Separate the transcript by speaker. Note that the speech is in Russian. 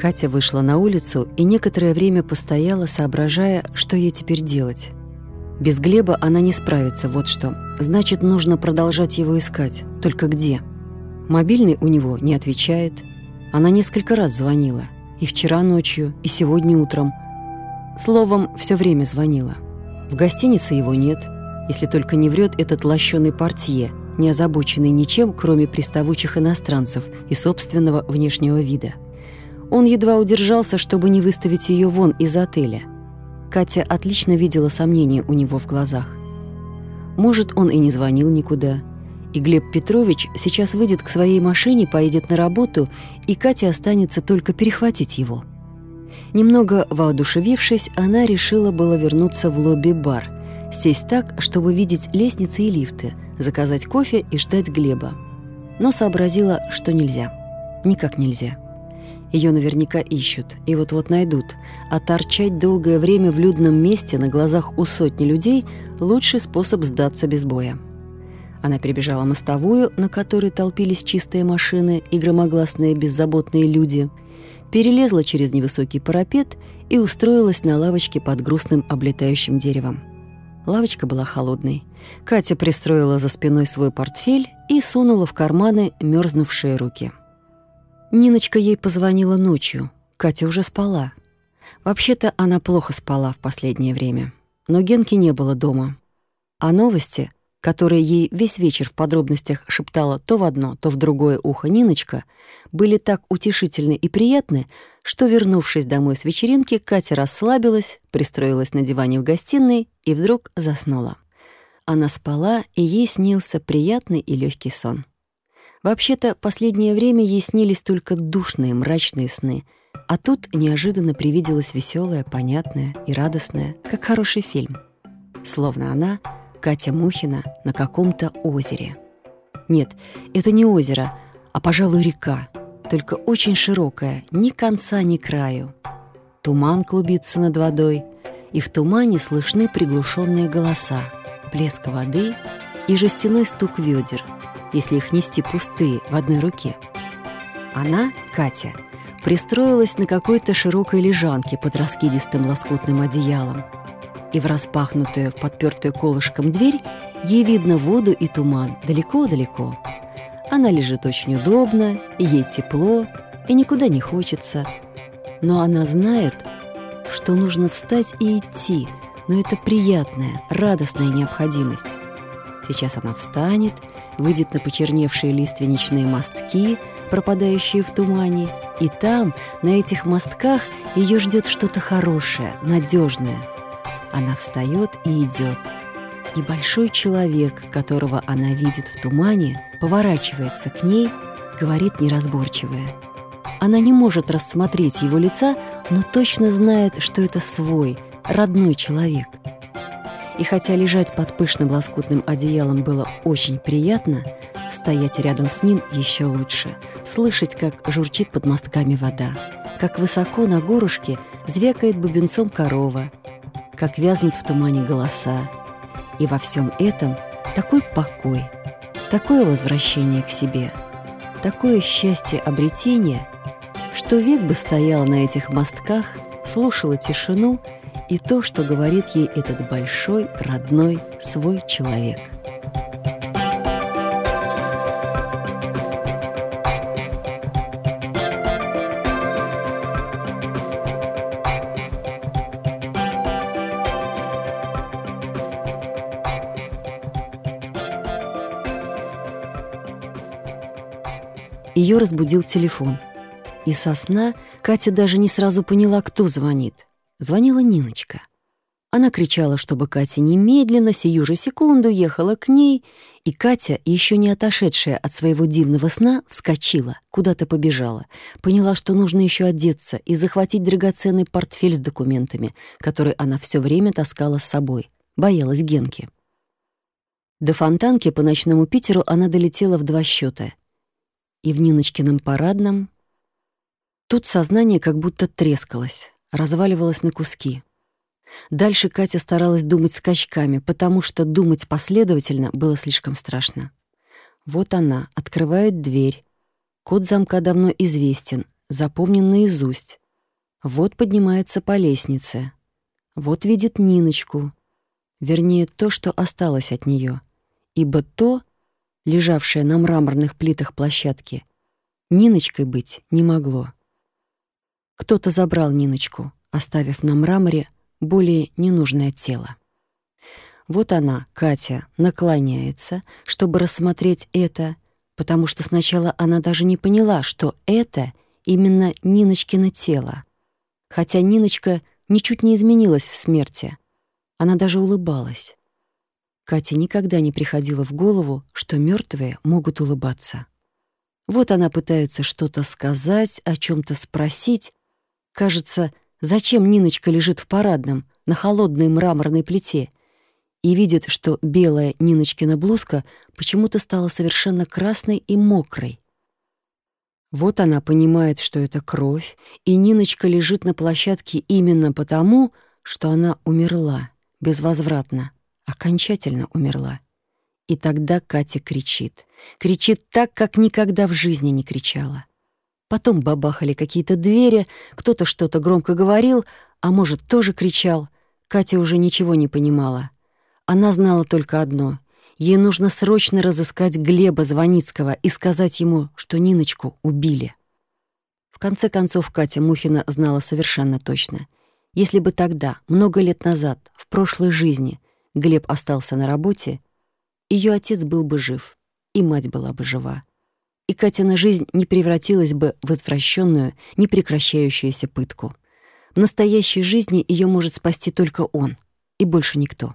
Speaker 1: Катя вышла на улицу и некоторое время постояла, соображая, что ей теперь делать. Без Глеба она не справится, вот что. Значит, нужно продолжать его искать. Только где? Мобильный у него не отвечает. Она несколько раз звонила. И вчера ночью, и сегодня утром. Словом, все время звонила. В гостинице его нет, если только не врет этот лощеный портье, не озабоченный ничем, кроме приставучих иностранцев и собственного внешнего вида. Он едва удержался, чтобы не выставить ее вон из отеля. Катя отлично видела сомнения у него в глазах. Может, он и не звонил никуда. И Глеб Петрович сейчас выйдет к своей машине, поедет на работу, и Кате останется только перехватить его. Немного воодушевившись, она решила было вернуться в лобби-бар, сесть так, чтобы видеть лестницы и лифты, заказать кофе и ждать Глеба. Но сообразила, что нельзя. Никак нельзя. Ее наверняка ищут и вот-вот найдут, а торчать долгое время в людном месте на глазах у сотни людей – лучший способ сдаться без боя. Она перебежала мостовую, на которой толпились чистые машины и громогласные беззаботные люди, перелезла через невысокий парапет и устроилась на лавочке под грустным облетающим деревом. Лавочка была холодной. Катя пристроила за спиной свой портфель и сунула в карманы мерзнувшие руки – Ниночка ей позвонила ночью. Катя уже спала. Вообще-то она плохо спала в последнее время. Но Генки не было дома. А новости, которые ей весь вечер в подробностях шептала то в одно, то в другое ухо Ниночка, были так утешительны и приятны, что, вернувшись домой с вечеринки, Катя расслабилась, пристроилась на диване в гостиной и вдруг заснула. Она спала, и ей снился приятный и легкий сон. Вообще-то, последнее время ей снились только душные, мрачные сны. А тут неожиданно привиделось веселое, понятное и радостное, как хороший фильм. Словно она, Катя Мухина, на каком-то озере. Нет, это не озеро, а, пожалуй, река, только очень широкая, ни конца, ни краю. Туман клубится над водой, и в тумане слышны приглушенные голоса, плеск воды и жестяной стук ведер — если их нести пустые в одной руке. Она, Катя, пристроилась на какой-то широкой лежанке под раскидистым лоскутным одеялом. И в распахнутую, в подпертую колышком дверь ей видно воду и туман далеко-далеко. Она лежит очень удобно, и ей тепло, и никуда не хочется. Но она знает, что нужно встать и идти, но это приятная, радостная необходимость. Сейчас она встанет, выйдет на почерневшие лиственничные мостки, пропадающие в тумане, и там, на этих мостках, ее ждет что-то хорошее, надежное. Она встает и идет. И большой человек, которого она видит в тумане, поворачивается к ней, говорит неразборчивое. Она не может рассмотреть его лица, но точно знает, что это свой, родной человек. И хотя лежать под пышным лоскутным одеялом было очень приятно, стоять рядом с ним еще лучше, слышать, как журчит под мостками вода, как высоко на горушке звякает бубенцом корова, как вязнут в тумане голоса. И во всем этом такой покой, такое возвращение к себе, такое счастье обретения, что век бы стояла на этих мостках, слушала тишину и то, что говорит ей этот большой, родной, свой человек. Ее разбудил телефон. И со сна Катя даже не сразу поняла, кто звонит — Звонила Ниночка. Она кричала, чтобы Катя немедленно, сию же секунду, ехала к ней, и Катя, еще не отошедшая от своего дивного сна, вскочила, куда-то побежала, поняла, что нужно еще одеться и захватить драгоценный портфель с документами, который она все время таскала с собой, боялась Генки. До фонтанки по ночному Питеру она долетела в два счета. И в Ниночкином парадном... Тут сознание как будто трескалось разваливалась на куски. Дальше Катя старалась думать скачками, потому что думать последовательно было слишком страшно. Вот она открывает дверь. Код замка давно известен. запомнен наизусть. Вот поднимается по лестнице. Вот видит Ниночку. Вернее, то, что осталось от нее, Ибо то, лежавшее на мраморных плитах площадки, Ниночкой быть не могло. Кто-то забрал Ниночку, оставив на мраморе более ненужное тело. Вот она, Катя, наклоняется, чтобы рассмотреть это, потому что сначала она даже не поняла, что это именно Ниночкино тело. Хотя Ниночка ничуть не изменилась в смерти. Она даже улыбалась. Кате никогда не приходило в голову, что мертвые могут улыбаться. Вот она пытается что-то сказать, о чем то спросить. Кажется, зачем Ниночка лежит в парадном, на холодной мраморной плите, и видит, что белая Ниночкина блузка почему-то стала совершенно красной и мокрой. Вот она понимает, что это кровь, и Ниночка лежит на площадке именно потому, что она умерла безвозвратно, окончательно умерла. И тогда Катя кричит. Кричит так, как никогда в жизни не кричала. Потом бабахали какие-то двери, кто-то что-то громко говорил, а может, тоже кричал. Катя уже ничего не понимала. Она знала только одно. Ей нужно срочно разыскать Глеба Звоницкого и сказать ему, что Ниночку убили. В конце концов, Катя Мухина знала совершенно точно. Если бы тогда, много лет назад, в прошлой жизни, Глеб остался на работе, ее отец был бы жив, и мать была бы жива. И Катина жизнь не превратилась бы в извращенную, непрекращающуюся пытку. В настоящей жизни ее может спасти только он, и больше никто.